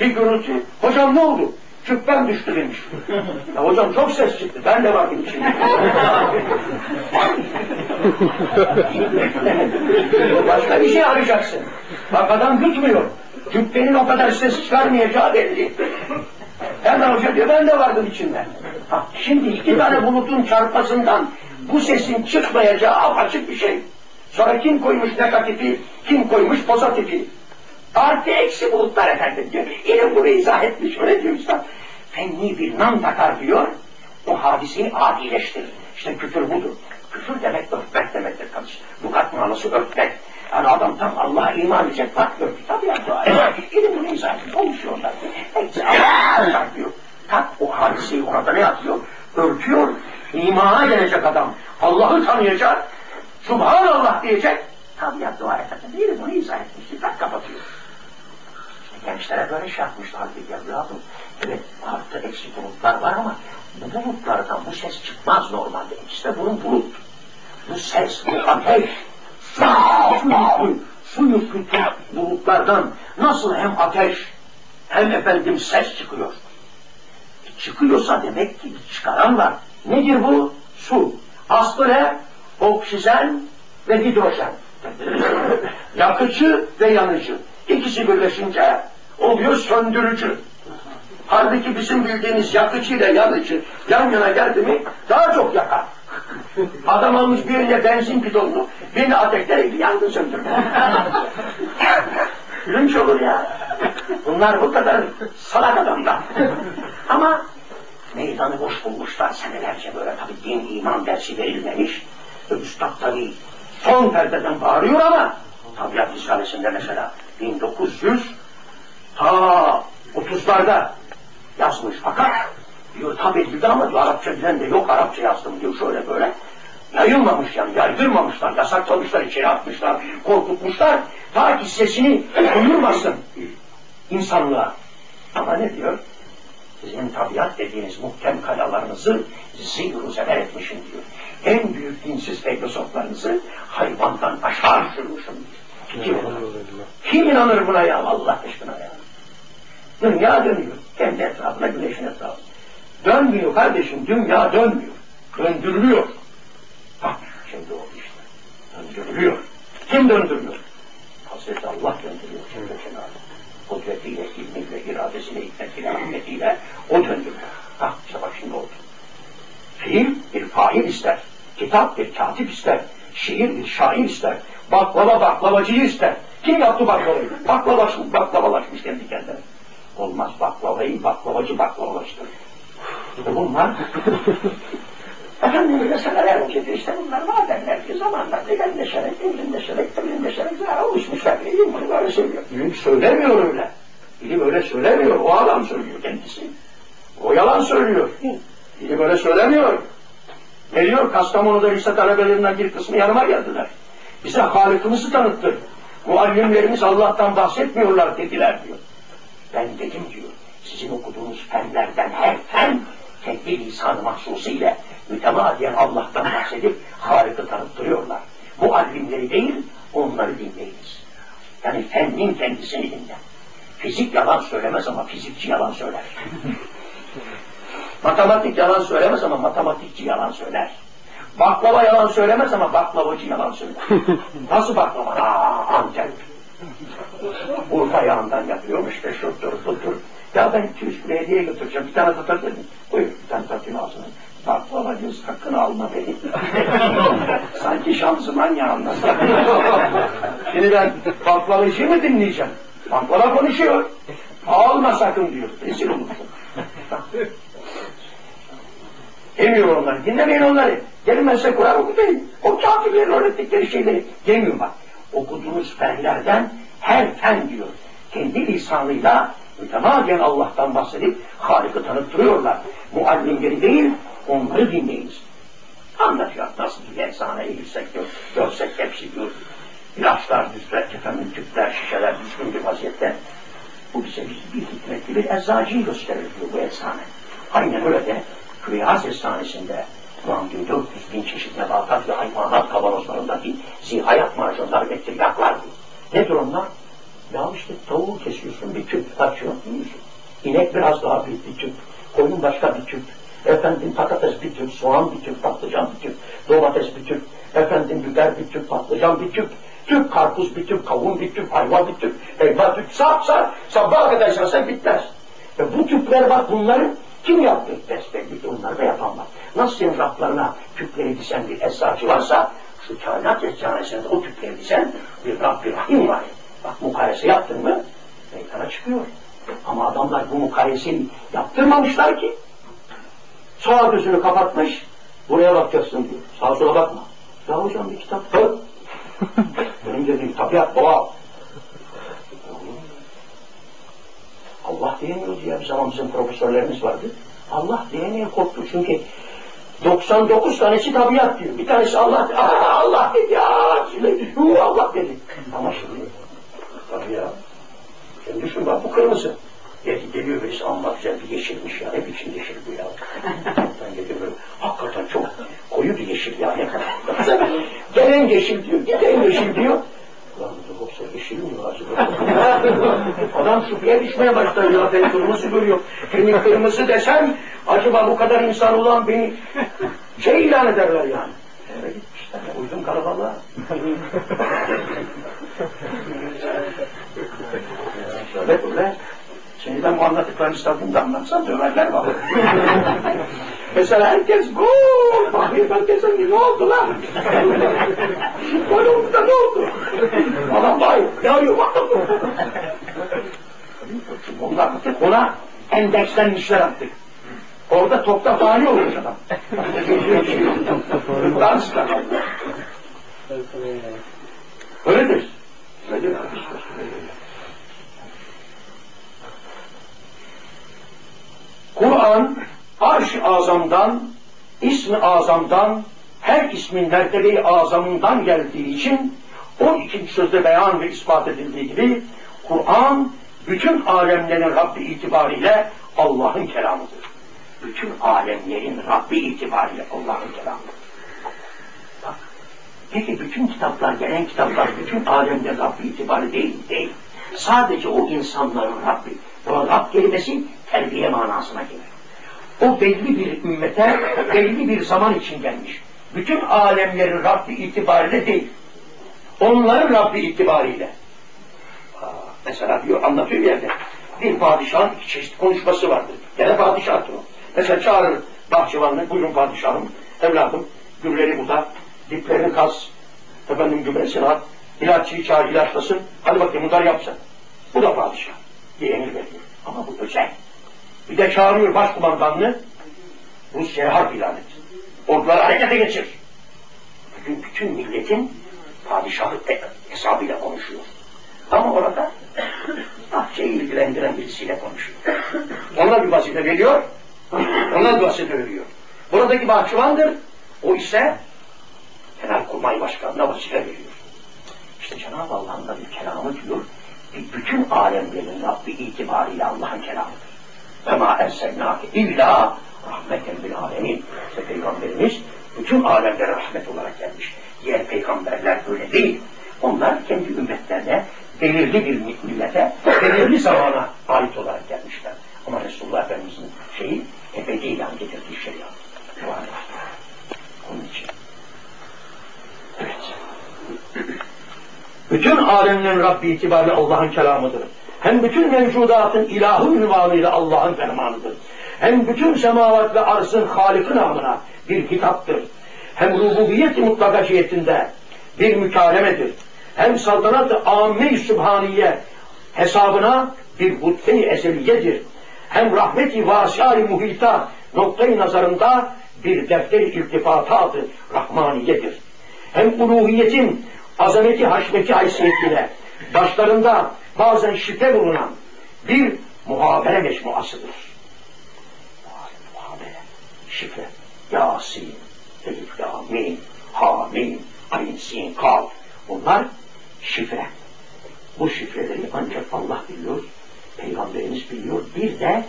Bir gürültü. Hocam ne oldu? Cübbem düştü demiş. Ya hocam çok ses çıktı. Ben de vardım içinde. Başka bir şey arayacaksın. Bak adam tutmuyor. Cübbenin o kadar ses çıkarmayacağı belli. Hemen hoca diyor ben de vardım içinden. Ha, şimdi iki tane bulutun çarpmasından bu sesin çıkmayacağı apaçık bir şey. Sonra kim koymuş negatifi, kim koymuş pozitifi. Artı eksi bulutlar efendim diyor. İlim bunu izah etmiş öyle diyor üstad. Fenni bir nam takar diyor. O hadiseyi adileştirir. İşte küfür budur. Küfür demek örtmek demektir kardeş. Lugat manası örtmek. Yani adam tam Allah'a iman edecek bak örtü. Tabii ya dua. İlim bunu izah etmiş. Konuşuyorlar. Hepsi Allah'a diyor. Tak o hadiseyi orada ne yapıyor? Örtüyor. İmana gelecek adam. Allah'ı tanıyacak. Subhanallah diyecek. Tabii ya dua edecek. İlim bunu izah etmiş. Tak kapatıyor. Gençlere böyle şey yapmışlar ki evladım. Evet artı eksi bulutlar var ama bu bulutlardan bu ses çıkmaz normalde. İşte bunun bulut. Bu ses, bu ateş. Su yüklü, su yüklü bulutlardan nasıl hem ateş hem efendim ses çıkıyor. E çıkıyorsa demek ki çıkaran var. Nedir bu? Su. Aslı ne? Oksijen ve hidrojen. Yakıcı ve yanıcı. İkisi birleşince oluyor söndürücü. Halbuki bizim bildiğimiz yakıcı ile yanıcı yan yana geldi mi daha çok yakar. Adam almış birine benzin bidonunu, birini ateşler yangın söndürür. Lünç olur ya. Bunlar bu kadar salak adamlar. Ama meydanı boş bulmuşlar senelerce böyle tabi din iman dersi verilmemiş. Üstad tabi son perdeden bağırıyor ama tabiat risalesinde mesela 1900 ta 30'larda yazmış fakat diyor tabi edildi ama diyor, Arapça bilen de yok Arapça yazdım diyor şöyle böyle. Yayılmamış yani yaydırmamışlar, yasaklamışlar, içeri atmışlar, korkutmuşlar. Ta ki sesini duyurmasın insanlığa. Ama ne diyor? Sizin tabiat dediğiniz muhkem kayalarınızı zihru zeber etmişim diyor. En büyük dinsiz filozoflarınızı hayvandan aşağı düşürmüşüm diyor. Kim, Kim inanır buna ya Allah aşkına ya? Dünya dönüyor. Kendi etrafına güneşin etrafına. Dönmüyor kardeşim. Dünya dönmüyor. Döndürülüyor. Bak şimdi o işte. Döndürülüyor. Kim döndürüyor? Hazreti Allah döndürüyor. Şimdi Kudretiyle, ilmiyle, iradesiyle, hikmetiyle, rahmetiyle o döndürüyor. Bak işte bak şimdi oldu. Fiil bir fail ister. Kitap bir katip ister. Şiir bir şair ister. Baklava baklavacıyı ister. Kim yaptı baklavayı? Baklavalaşmış, baklavalaşmış kendi kendine. Olmaz baklavayı baklavacı baklavalaştırır. Bunlar Efendim meseleler olacak işte bunlar mademler ki zamanlarda genleşerek, evrimleşerek, evrimleşerek zaten oluşmuşlar. İlim bunu böyle söylüyor. İlim söylemiyor öyle. İlim öyle söylemiyor. O adam söylüyor kendisi. O yalan söylüyor. İlim öyle söylemiyor. Geliyor Kastamonu'da lise talebelerinden bir kısmı yanıma geldiler. Bize Halık'ımızı tanıttı. Muallimlerimiz Allah'tan bahsetmiyorlar dediler diyor. Ben dedim diyor, sizin okuduğunuz fenlerden her fen kendi lisanı mahsusiyle mütemadiyen Allah'tan bahsedip Halık'ı tanıttırıyorlar. Muallimleri değil, onları dinleyiniz. Yani fennin kendisini dinle. Fizik yalan söylemez ama fizikçi yalan söyler. Matematik yalan söylemez ama matematikçi yalan söyler. Baklava yalan söylemez ama baklavacı yalan söyler. Nasıl baklava? Aa, Antep. Urfa yağından yapıyormuş ve şuttur, tuttur. Ya ben 200 kilo hediye götüreceğim. Bir tane tutar dedim. Buyur bir tane tatmin ağzına. Baklava diyor sakın alma beni. Sanki şanzıman yağında. Şimdi ben baklavacıyı mı dinleyeceğim? Baklava konuşuyor. Alma sakın diyor. Rezil olursun. Demiyor onları. Dinlemeyin onları. Gelin size Kur'an okutayım. O kafirlerin öğrettikleri şeyleri demiyor bak. Okuduğunuz fenlerden her fen diyor. Kendi lisanıyla mütemadiyen Allah'tan bahsedip Halık'ı tanıttırıyorlar. Muallimleri değil, onları dinleyiniz. Anlatıyor nasıl bir efsaneyi yüksek diyor. Görsek hepsi diyor. İlaçlar düzler, efendim tüpler, şişeler düzgün bir vaziyette. Bu bize bir, hikmetli bir eczacıyı gösterir diyor bu efsane. Aynen öyle de Kıyas Efsanesi'nde Kur'an 1400 bin çeşit nebatat ve hayvanat kavanozlarındaki zihayat macunlar ve tiryaklar. Nedir onlar? Ya işte tavuğu kesiyorsun bir tüp, kaçıyor, yiyorsun. İnek biraz daha büyük bir tüp, koyun başka bir tüp. Efendim patates bir tüp, soğan bir tüp, patlıcan bir tüp, domates bir tüp, efendim biber bir tüp, patlıcan bir tüp, tüp karpuz bir tüp, kavun bir tüp, ayva bir tüp, elma tüp, sap sap, sabaha kadar sen bitmez. Ve bu tüpler bak bunları kim yaptı? Besbelli ki onları da yapan var. Nasıl senin raflarına tüpleri disen bir eczacı varsa, şu kainat eczanesinde o tüpleri disen bir Rab bir Rahim var. Bak mukayese yaptın mı meydana çıkıyor. Ama adamlar bu mukayeseyi yaptırmamışlar ki. Sağ gözünü kapatmış, buraya bakacaksın diyor. Sağa sola bakma. Ya hocam bir kitap koy. Benim dediğim tabiat, doğa. Allah diyemiyoruz ya. Bir zaman bizim profesörlerimiz vardı. Allah diyemeye korktu çünkü 99 tanesi tabiat diyor. Bir tanesi Allah, Aa, Allah dedi ya. Şimdi, Allah dedi. Ama şimdi, tabii ya. Şimdi düşün bak bu kırmızı. Gel, geliyor birisi amma güzel bir yeşilmiş ya. Ne biçim yeşil bu ya. ben geliyor böyle, hakikaten çok koyu bir yeşil ya. Ne kadar. Gelen yeşil diyor, gelen yeşil diyor. Lan yoksa yeşil mi acaba? Adam şüpheye düşmeye başladı ya. Ben kırmızı görüyor. Kırmızı kırmızı desem acaba bu kadar insan olan beni şey ilan ederler yani. Eve gitmişler. Uydum kalabalığa. Şöyle böyle. Şimdi ben bu anlattıklarını İstanbul'da anlatsam döverler bana. Mesela herkes gol. Bakayım herkes ne oldu lan? Gol oldu da ne oldu? Adam bağırıyor. Yağıyor baktım. Onlar attık ona endekslenmişler attık. Orada topta fani olmuş adam. Dans Öyledir. Öyledir. Kur'an arş-ı azamdan, ismi azamdan, her ismin mertebe-i azamından geldiği için o ikinci sözde beyan ve ispat edildiği gibi Kur'an bütün alemlerin Rabbi itibariyle Allah'ın kelamıdır. Bütün alemlerin Rabbi itibariyle Allah'ın kelamıdır. Bak, peki bütün kitaplar, gelen kitaplar bütün alemde Rabbi itibari değil, değil. Sadece o insanların Rabbi. O Rab kelimesi terbiye manasına gelir. O belli bir ümmete, belli bir zaman için gelmiş. Bütün alemlerin Rabbi itibariyle değil. Onların Rabbi itibariyle. Mesela diyor, anlatıyor bir yerde. Bir padişahın iki çeşit konuşması vardır. Gene padişahtır o. Mesela çağırır bahçıvanını, buyurun padişahım, evladım, gülleri burada, diplerini kaz, efendim gübresini at, ilaççıyı çağır, ilaçlasın, hadi bakayım bunlar yapsın. Bu da padişah diye emir veriyor. Ama bu özel. Bir de çağırıyor başkumandanını, Rusya'ya harp ilan et. Orduları harekete geçir. Bugün bütün milletin padişahı hesabıyla konuşuyor. Ama orada bahçeyi ilgilendiren birisiyle konuşuyor. Ona bir vazife veriyor, ona bir vazife veriyor. Buradaki bahçıvandır, o ise Genelkurmay Başkanı'na vazife veriyor. İşte Cenab-ı Allah'ın da bir kelamı diyor, bütün alemlerin Rabbi itibariyle Allah'ın kelamıdır. Ve ma enselnâke illa rahmeten bil alemin. Peygamberimiz bütün alemlere rahmet olarak gelmiş. Diğer peygamberler öyle değil. Onlar kendi ümmetlerine, belirli bir millete, belirli zamana ait olarak gelmişler. Ama Resulullah Efendimiz'in şeyi ebedi ilan getirdiği şeriat. Onun için. Evet. Bütün alemlerin Rabbi itibariyle Allah'ın kelamıdır. Hem bütün mevcudatın ilahı ünvanıyla Allah'ın fermanıdır. Hem bütün semavat ve arzın Halik'in namına bir kitaptır. Hem rububiyet-i mutlaka cihetinde bir mükalemedir. Hem saltanat-ı âmme-i sübhaniye hesabına bir hutbe-i ezeliyedir. Hem rahmet-i vasâ-i muhita noktayı nazarında bir defter-i iltifatat-ı rahmaniyedir. Hem uluhiyetin azameti haşmeti haysiyetiyle başlarında bazen şifre bulunan bir muhabere mecmuasıdır. Muhabere, şifre, Yasin, Elif, La, Mim, Ha, Mim, Ayn, Sin, Kaf. Bunlar şifre. Bu şifreleri ancak Allah biliyor, Peygamberimiz biliyor, bir de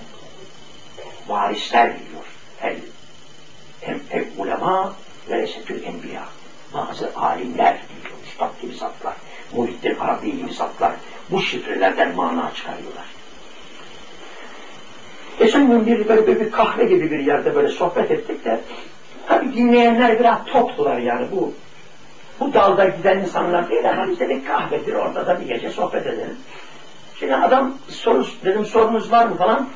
varisler biliyor. Hem, hem, hem ulema ve esetül enbiya. Bazı alimler biliyor, üstad gibi zatlar. Muhittin Arabi gibi zatlar bu şifrelerden mana çıkarıyorlar. Geçen gün bir böyle bir kahve gibi bir yerde böyle sohbet ettik de tabi dinleyenler biraz toptular yani bu bu dalda giden insanlar değil ama biz dedik kahvedir orada da bir gece sohbet edelim. Şimdi adam soru, dedim sorunuz var mı falan.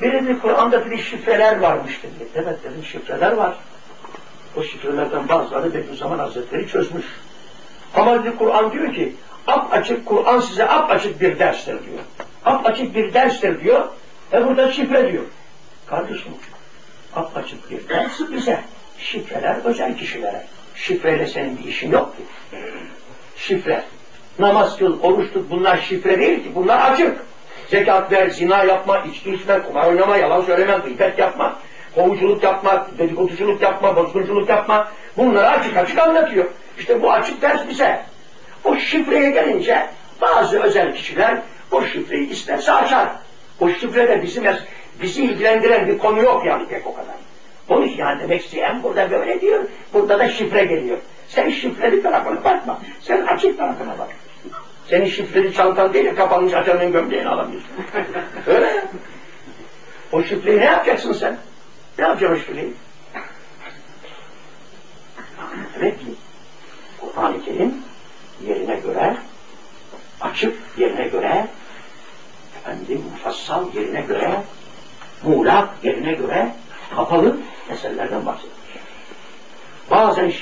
Biri dedi Kur'an'da bir şifreler varmış dedi. Evet dedim şifreler var. O şifrelerden bazıları Bediüzzaman Hazretleri çözmüş. Ama Kur'an diyor ki ap açık Kur'an size ap açık bir derstir diyor. Ap açık bir derstir diyor. E burada şifre diyor. Kardeşim ap açık bir ders bize. Şifreler özel kişilere. Şifreyle senin bir işin yok ki. Şifre. Namaz kıl, oruç tut bunlar şifre değil ki. Bunlar açık. Zekat ver, zina yapma, içki içme, kumar oynama, yalan söyleme, gıybet yapma, kovuculuk yapma, dedikoduculuk yapma, bozgunculuk yapma. Bunları açık açık anlatıyor. İşte bu açık ders bize. O şifreye gelince bazı özel kişiler o şifreyi isterse açar. O şifrede bizim bizi ilgilendiren bir konu yok yani pek o kadar. İçin yani demek isteyen burada böyle diyor, burada da şifre geliyor. Sen şifreli tarafına bakma, sen açık tarafına bak. Senin şifreli çantan değil, kapanmış açanın gömleğini alamıyorsun. Öyle O şifreyi ne yapacaksın sen? Ne yapacaksın o şifreyi? Demek ki Kur'an-ı Kerim yerine göre, açık yerine göre, efendim mufassal yerine göre, muğlak yerine göre, kapalı meselelerden bahsediyor. Bazen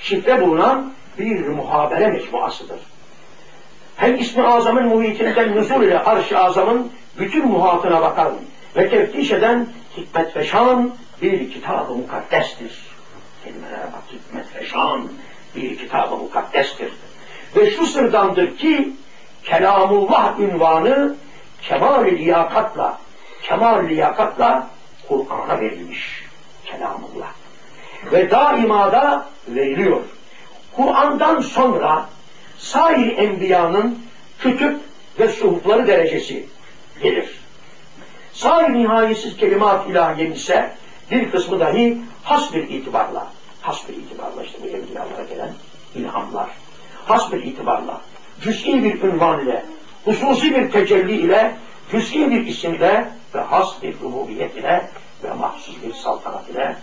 şifre bulunan bir muhabere mecmuasıdır. Hem ismi azamın muhitinden nüzul ile arş-ı azamın bütün muhatına bakan ve teftiş eden hikmet ve şan bir kitab-ı mukaddestir. Kelimelere bak hikmet ve şan bir kitab-ı mukaddestir. Ve şu sırdandır ki Kelamullah ünvanı kemal-i liyakatla, kemal liyakatla Kur'an'a verilmiş. Kelamullah. Ve daima da veriliyor. Kur'an'dan sonra sair enbiyanın kütüp ve suhufları derecesi gelir. Sair nihayetsiz kelimat ilahiyen ise bir kısmı dahi has bir itibarla, has bir itibarla işte bu enbiyalara gelen ilhamlar, has bir itibarla, cüz'i bir ünvan ile, hususi bir tecelli ile, cüz'i bir isimle ve has bir rububiyet ile ve mahsus bir saltanat ile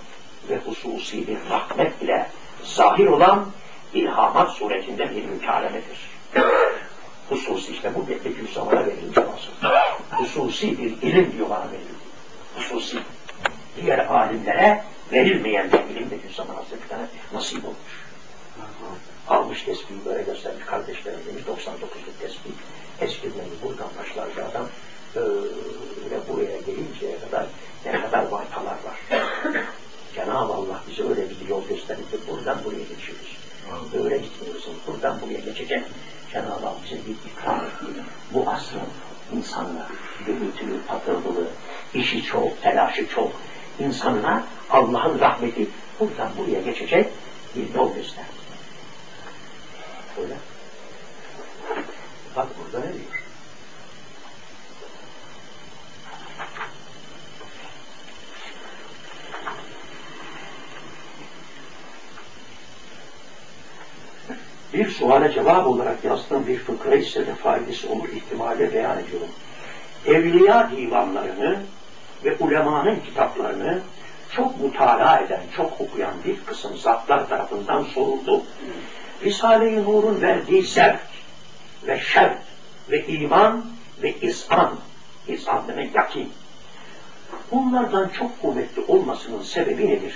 ve hususi bir rahmet ile zahir olan ilhamat suretinde bir mükalemedir. Hususi işte bu Bediüzzaman'a verilmiş olsun. Hususi bir ilim diyor bana verildi. Hususi. Diğer alimlere verilmeyen bir ilim Bediüzzaman Hazretleri'ne nasip olmuş. Almış tespihi böyle göstermiş kardeşlerim demiş 99'luk tespih. Eskirmeyi buradan başlarca adam öyle buraya gelinceye kadar ne kadar vaytalar var. Cenab-ı Allah bize öyle bir yol gösterdi buradan buraya geçiyoruz. Öyle gitmiyorsun. Buradan buraya geçecek. Cenab-ı Allah bize bir ikram etti. Bu asrın insanlar gürültülü, patırdılı, işi çok, telaşı çok. İnsanına Allah'ın rahmeti buradan buraya geçecek bir yol gösterdi. Öyle. Bak burada ne diyor? bir suale cevap olarak yazdığım bir fıkra ise de faydası olur ihtimali beyan ediyorum. Evliya divanlarını ve ulemanın kitaplarını çok mutala eden, çok okuyan bir kısım zatlar tarafından soruldu. Risale-i Nur'un verdiği zevk ve şevk ve iman ve izan, izan demek yakin. Bunlardan çok kuvvetli olmasının sebebi nedir?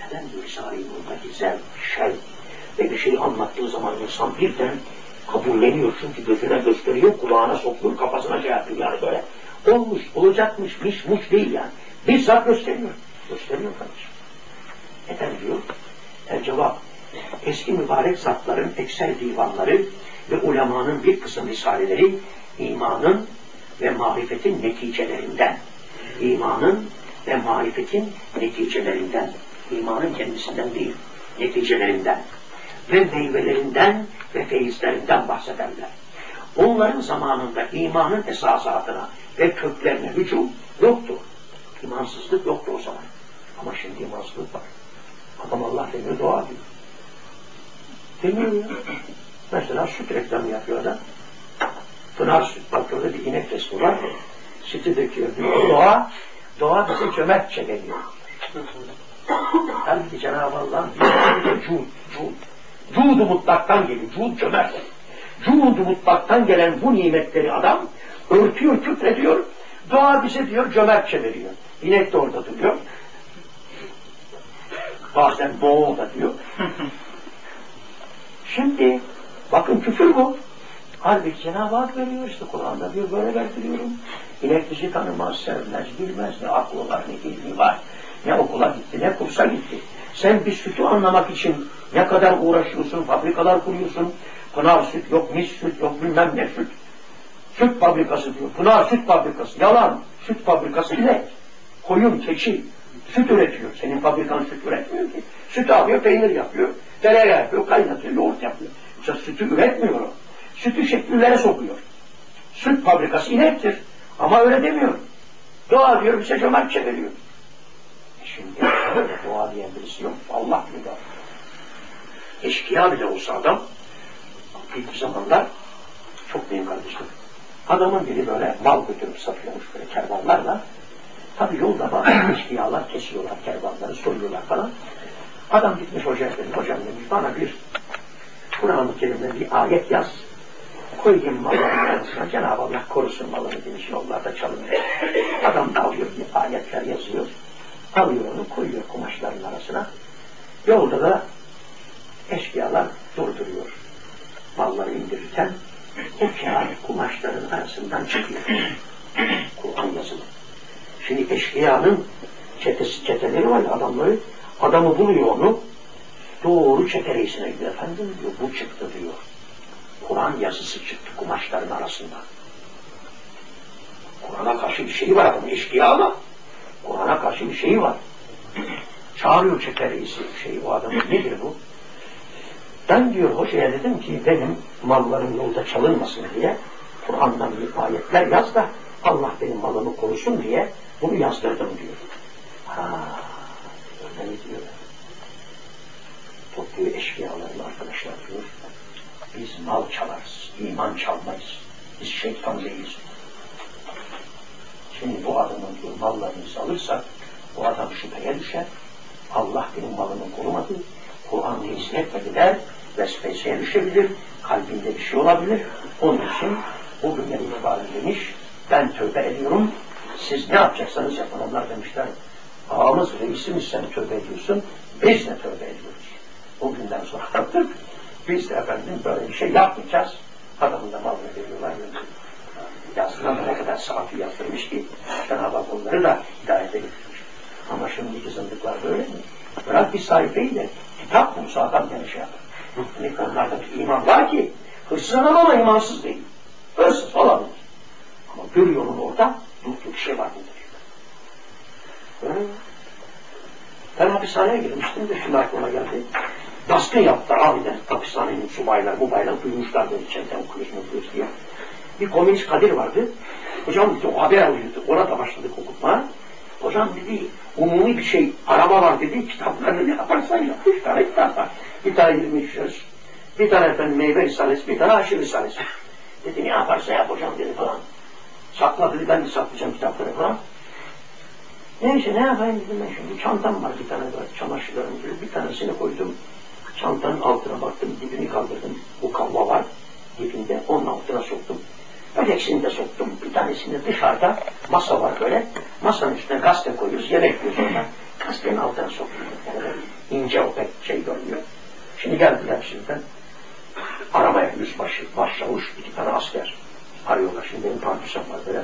Neden bu Risale-i Nur'daki zevk, şevk, ve bir şey anlattığı zaman insan birden kabulleniyor. Çünkü gözüne gösteriyor, kulağına sokuyor, kafasına şey yapıyor. Yani böyle olmuş, olacakmış, miş, muş değil yani. Bizzat gösteriyor. Gösteriyor kardeşim. Neden diyor? El cevap. Eski mübarek zatların ekser divanları ve ulemanın bir kısım risaleleri imanın ve marifetin neticelerinden. İmanın ve marifetin neticelerinden. İmanın kendisinden değil, neticelerinden ve meyvelerinden ve feyizlerinden bahsederler. Onların zamanında imanın esasatına ve köklerine hücum yoktu. İmansızlık yoktu o zaman. Ama şimdi imansızlık var. Adam Allah demiyor, dua diyor. Demiyor ya. Mesela süt reklamı yapıyor adam. Pınar süt bakıyordu bir inek resmi var. Sütü döküyor diyor. Doğa, doğa bizi cömertçe geliyor. Halbuki Cenab-ı Allah'ın bir cud, cud. Cudu mutlaktan geliyor. Cud cömert. Cudu mutlaktan gelen bu nimetleri adam örtüyor, küfrediyor. Doğa bize diyor cömertçe veriyor. İnek de orada duruyor. Bazen boğul da diyor. Şimdi bakın küfür bu. Halbuki Cenab-ı Hak veriyor işte Kur'an'da diyor böyle verdiriyorum. İnek bizi tanımaz, sevmez, bilmez ne aklı var ne ilmi var. Ne okula gitti ne kursa gitti. Sen bir sütü anlamak için ne kadar uğraşıyorsun, fabrikalar kuruyorsun. Pınar süt yok, mis süt yok, bilmem ne süt. Süt fabrikası diyor. Pınar süt fabrikası. Yalan. Süt fabrikası inek. Koyun, keçi. Süt üretiyor. Senin fabrikan süt üretmiyor ki. Süt alıyor, peynir yapıyor. Tereyağı yapıyor, kaynatıyor, yoğurt yapıyor. Yoksa sütü üretmiyor o. Sütü şekillere sokuyor. Süt fabrikası inektir. Ama öyle demiyor. Doğa diyor bize cömertçe veriyor. E şimdi doğa diyen birisi yok. Allah bilir. Eşkıya bile olsa adam ilk zamanlar çok benim kardeşim. Adamın biri böyle mal götürüp satıyormuş böyle kervanlarla. Tabi yolda bazı eşkıyalar kesiyorlar kervanları, soyuyorlar falan. Adam gitmiş hocaya demiş, hocam demiş bana bir Kur'an-ı Kerim'de bir ayet yaz. Koyayım malların arasına Cenab-ı Allah korusun malını demiş yollarda çalınıyor. Adam da alıyor bir ayetler yazıyor. Alıyor onu koyuyor kumaşların arasına. Yolda da eşkıyalar durduruyor. Malları indirirken o kağıt kumaşların arasından çıkıyor. Kur'an yazılı. Şimdi eşkıyanın çetesi, çeteleri var ya adamları. Adamı buluyor onu. Doğru çete reisine gidiyor. Efendim diyor bu çıktı diyor. Kur'an yazısı çıktı kumaşların arasından. Kur'an'a karşı bir şey var adamın eşkıya ama Kur'an'a karşı bir şey var. Çağırıyor çete reisi şeyi o adamı. Nedir bu? Ben diyor hocaya dedim ki benim mallarım yolda çalınmasın diye Kur'an'dan bir ayetler yaz da Allah benim malımı korusun diye bunu yazdırdım diyor. Ha, öyle diyor. Topluyor eşkıyalarını arkadaşlar diyor. Biz mal çalarız, iman çalmayız. Biz şeytan değiliz. Şimdi bu adamın diyor mallarını alırsak bu adam şüpheye düşer. Allah benim malımı korumadı. Kur'an'ı hizmet der, vesveseye düşebilir, kalbinde bir şey olabilir. Onun için bugünden itibaren demiş, ben tövbe ediyorum, siz ne yapacaksanız yapın. Onlar demişler, ağamız reisimiz sen tövbe ediyorsun, biz de tövbe ediyoruz. Bugünden sonra artık biz de efendim böyle bir şey yapmayacağız. Adamın da malını veriyorlar, gönderiyorlar. Ne kadar saati yazdırmış ki Cenab-ı Hak onları da hidayete getirmiş. Ama şimdiki zındıklar böyle mi? Bırak bir sayfayı da kitap bulsa adam gene şey yapar. Demek onlarda bir iman var ki hırsız adam ama imansız değil. Hırsız olabilir. Ama görüyor onu orada durduk bir şey var burada. Ben hapishaneye girmiştim de şimdi aklıma geldi. Baskın yaptılar aniden. Hapishanenin subaylar, mubaylar duymuşlar böyle içeriden okuyoruz okuyoruz diye. Bir komünist Kadir vardı. Hocam dedi o haber alıyordu. Ona da başladık okutmaya. Hocam dedi umumi bir şey arama var dedi. Kitaplarını ne yaparsan yap. Üç tane kitap var. Bir tane 23 söz. Bir tane efendim meyve risalesi, bir tane aşırı risalesi. Dedi ne yaparsa yap hocam dedi falan. Sakla dedi ben de saklayacağım kitapları falan. Neyse ne yapayım dedim ben şimdi çantam var bir tane var çamaşırlarım gibi bir tanesini koydum. Çantanın altına baktım dibini kaldırdım. Bu kavva var dibinde onun altına soktum. Ötekisini de soktum. Bir tanesini dışarıda masa var böyle. Masanın üstüne gazete koyuyoruz. Yemek yiyoruz oradan. Gazetenin altına soktum. Yani ince o pek şey görmüyor. Şimdi geldiler şimdiden. Aramaya yüzbaşı, başçavuş, iki tane asker. Arıyorlar şimdi benim partisam var böyle.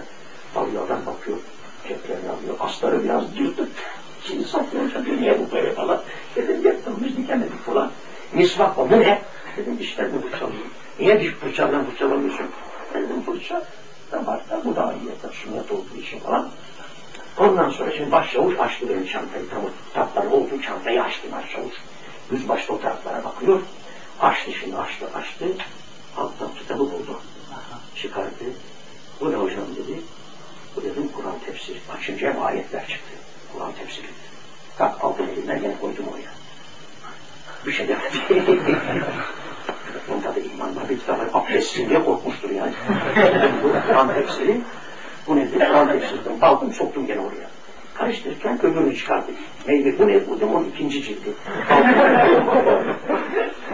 Alıyor adam bakıyor. Ceplerini alıyor. Asları biraz cırtık. Şimdi saklıyor. Diyor niye bu böyle falan. Dedim yaptım biz dikemedik falan. Misvak bu ne? Dedim dişlerini fırçalıyor. Niye diş fırçadan fırçalamıyorsun? Dedim fırça da var da bu daha iyi yeter sünnet olduğu için falan. Ondan sonra şimdi başçavuş açtı benim çantayı. Tam o kitapların olduğu çantayı açtı başçavuş. Yüzbaşı o taraflara bakıyor. Açtı şimdi açtı açtı. Alttan kitabı buldu. Çıkardı. Bu ne hocam dedi. Bu dedim Kur'an tefsiri. Açınca hem ayetler çıktı. Kur'an tefsiri. Tak aldım elimden gene koydum oraya. Bir şey demedi. Da iman var abdestsin diye korkmuştur yani. kan tepsili. Bu nedir? Kan tepsili. Aldım soktum gene oraya. Karıştırırken öbürünü çıkardık. Meyve bu ne? Bu da onun ikinci cildi.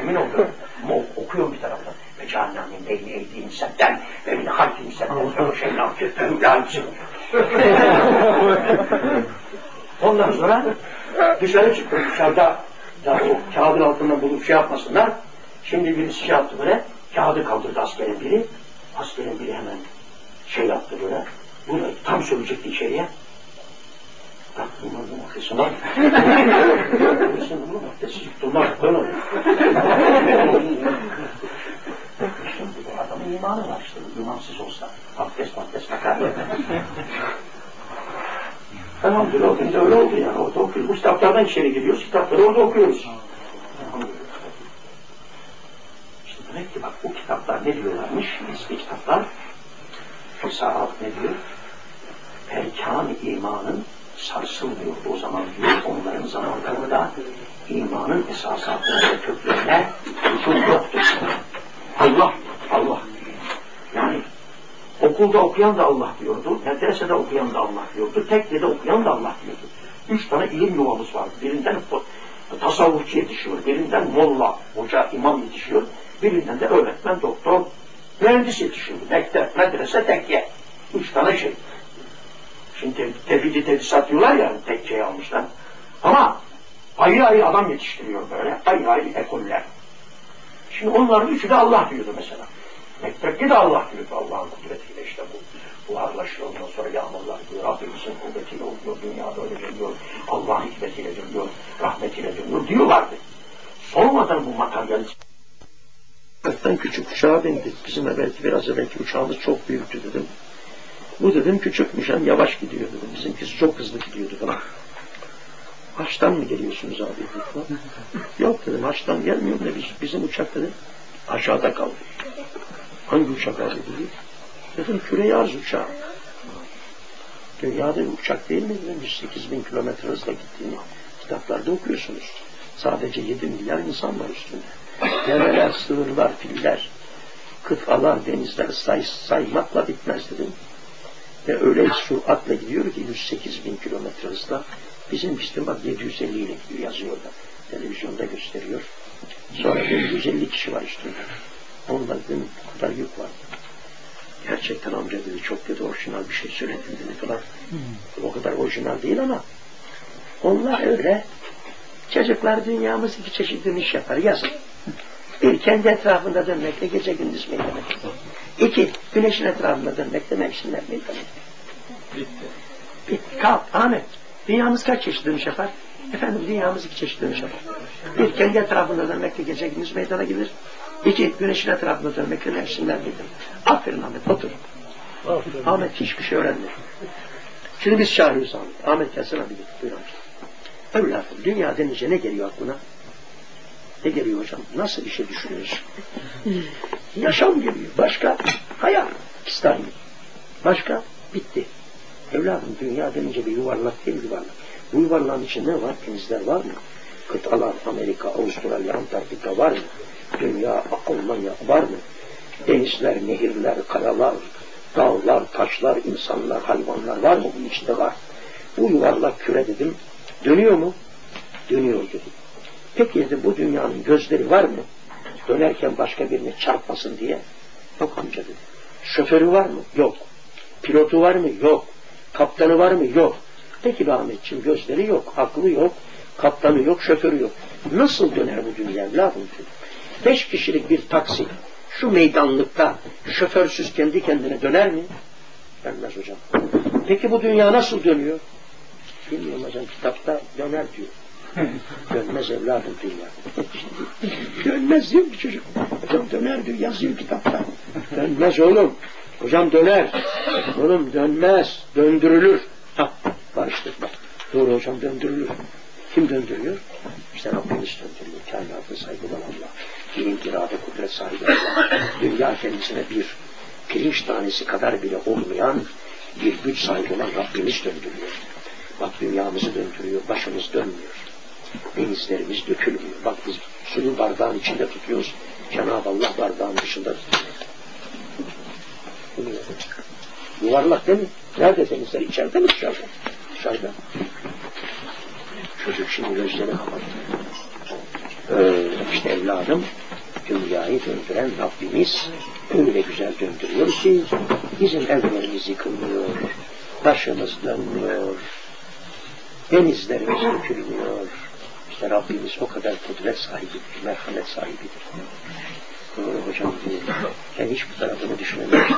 Emin oldum. Ama okuyorum bir taraftan. Ve cehennemin beyni eğdiğim setten ve min halkim setten sonra şeyler kötü lansın. Ondan sonra dışarı çıktık. Dışarıda ya o kağıdın altından bulup şey yapmasınlar. Şimdi birisi şey yaptı böyle. Kağıdı kaldırdı askerin biri. Askerin biri hemen şey yaptı böyle. Bunu tam söyleyecekti içeriye. Bak bunlar bu maddesi var. Burası bu maddesi çıktı. Bunlar oluyor. Şimdi bu adamın imanı var işte. İmansız olsa abdest abdest takar. Elhamdülillah o gün de öyle oldu yani. Orada okuyoruz. Bu kitaplardan içeri giriyoruz. Kitapları orada okuyoruz. İşte demek ki bak bu kitaplar ne diyorlarmış? Eski kitaplar. Mesela ne diyor? Erkan-ı imanın sarsılmıyor o zaman diyor. Onların zamanlarında imanın esasatına ve köklerine hüküm yoktur. Allah, Allah. Yani okulda okuyan da Allah diyordu, medresede okuyan da Allah diyordu, tekkede okuyan da Allah diyordu. Üç tane ilim yuvamız var. Birinden tasavvufçu yetişiyor, birinden molla, hoca, imam yetişiyor, birinden de öğretmen, doktor, mühendis yetişiyor. Mektep, medrese, tekke. Üç tane şey. Şimdi te tefidi tedrisat diyorlar ya, tekkeyi almışlar. Ama ayrı ayrı adam yetiştiriyor böyle, ayrı ayrı ekoller. Şimdi onların üçü de Allah diyordu mesela. Mektepte de Allah diyordu Allah'ın kudretiyle işte bu. Buharlaşıyor ondan sonra yağmurlar diyor. Rabbimizin kuvvetiyle oluyor. Dünyada öyle geliyor. Allah'ın hikmetiyle geliyor. Rahmetiyle geliyor diyorlardı. Sonradan bu materyalist Gökten küçük uçağa bindik. Bizim evvelki biraz evvelki uçağımız çok büyüktü dedim. Bu dedim küçükmüş hem yavaş gidiyor dedim. Bizimkisi çok hızlı gidiyordu falan. Haçtan mı geliyorsunuz abi? Yok dedim haçtan gelmiyorum da biz, bizim uçak dedim aşağıda kaldı. Hangi uçak abi dedi? Dedim küre arz uçağı. Dünyada bir uçak değil mi? Dedim 108 bin kilometre hızla gittiğini kitaplarda okuyorsunuz. Sadece 7 milyar insan var üstünde. Develer, sığırlar, filler, kıtalar, denizler say, saymakla bitmez dedim. Ve öyle süratle gidiyor ki 108 bin kilometre hızla. Bizim bak 750 ile gidiyor yazıyor da. Televizyonda gösteriyor. Sonra 150 kişi var üstünde. Onda dedim bu kadar yük var. Gerçekten amca dedi çok kötü orijinal bir şey söyledin dedi falan. Hmm. O kadar orijinal değil ama onlar öyle. Çocuklar dünyamız iki çeşit iş yapar. Yazın. Bir, kendi etrafında dönmekle gece gündüz meydana İki, güneşin etrafında dönmekle mevsimler meydana Bitti. Bitti. Kalk. Ahmet. Dünyamız kaç çeşit dönüş yapar? Efendim dünyamız iki çeşit dönüş yapar. Bir, kendi etrafında dönmekle gece gündüz meydana gelir. İki, güneşin etrafında dönmekle mevsimler meydana Aferin Ahmet, otur. Aferin. Ahmet hiçbir şey öğrenmiyor. Şimdi biz çağırıyoruz Ahmet. Ahmet gelsene bir buyur amca. Evladım, dünya denince ne geliyor aklına? Ne geliyor hocam? Nasıl bir şey? Yaşam geliyor. Başka? Hayat. İkisi Başka? Bitti. Evladım dünya denince bir yuvarlak değil yuvarlak. Bu yuvarlağın içinde ne var? Denizler var mı? Kıtalar, Amerika, Avustralya, Antarktika var mı? Dünya, Almanya var mı? Denizler, nehirler, kayalar, dağlar, taşlar, insanlar, hayvanlar var mı? Bunun içinde var. Bu yuvarlak küre dedim. Dönüyor mu? Dönüyor dedim. Peki bu dünyanın gözleri var mı? Dönerken başka birine çarpmasın diye. Yok amca dedi. Şoförü var mı? Yok. Pilotu var mı? Yok. Kaptanı var mı? Yok. Peki be Ahmetciğim gözleri yok, aklı yok, kaptanı yok, şoförü yok. Nasıl döner bu dünya evladım? Beş kişilik bir taksi şu meydanlıkta şoförsüz kendi kendine döner mi? Dönmez hocam. Peki bu dünya nasıl dönüyor? Bilmiyorum hocam kitapta döner diyor. Dönmez evladım dünya. Dönmez diyor ki çocuk. Hocam döner diyor yazıyor kitapta. Dönmez oğlum. Hocam döner. Oğlum dönmez. Döndürülür. Ha, barıştık bak. Doğru hocam döndürülür. Kim döndürüyor? İşte Rabbimiz döndürüyor. Kainatın sahibi olan Allah. Kimin irade kudret sahibi Allah. Dünya kendisine bir pirinç tanesi kadar bile olmayan bir güç sahibi olan Rabbimiz döndürüyor. Bak dünyamızı döndürüyor. Başımız dönmüyor. Denizlerimiz dökülmüyor. Bak biz suyu bardağın içinde tutuyoruz. Cenab-ı Allah bardağın dışında Yuvarlak değil mi? Nerede denizler? İçeride mi dışarıda? Dışarıda. Çocuk şimdi gözlerini kapattı. Ee, işte evladım dünyayı döndüren Rabbimiz öyle güzel döndürüyor ki bizim evlerimiz yıkılmıyor, taşımız dönmüyor, denizlerimiz dökülmüyor. İşte Rabbimiz o kadar kudret sahibidir, merhamet sahibidir. Doğru hocam diyor. Ben hiç bu tarafını düşünememiştim.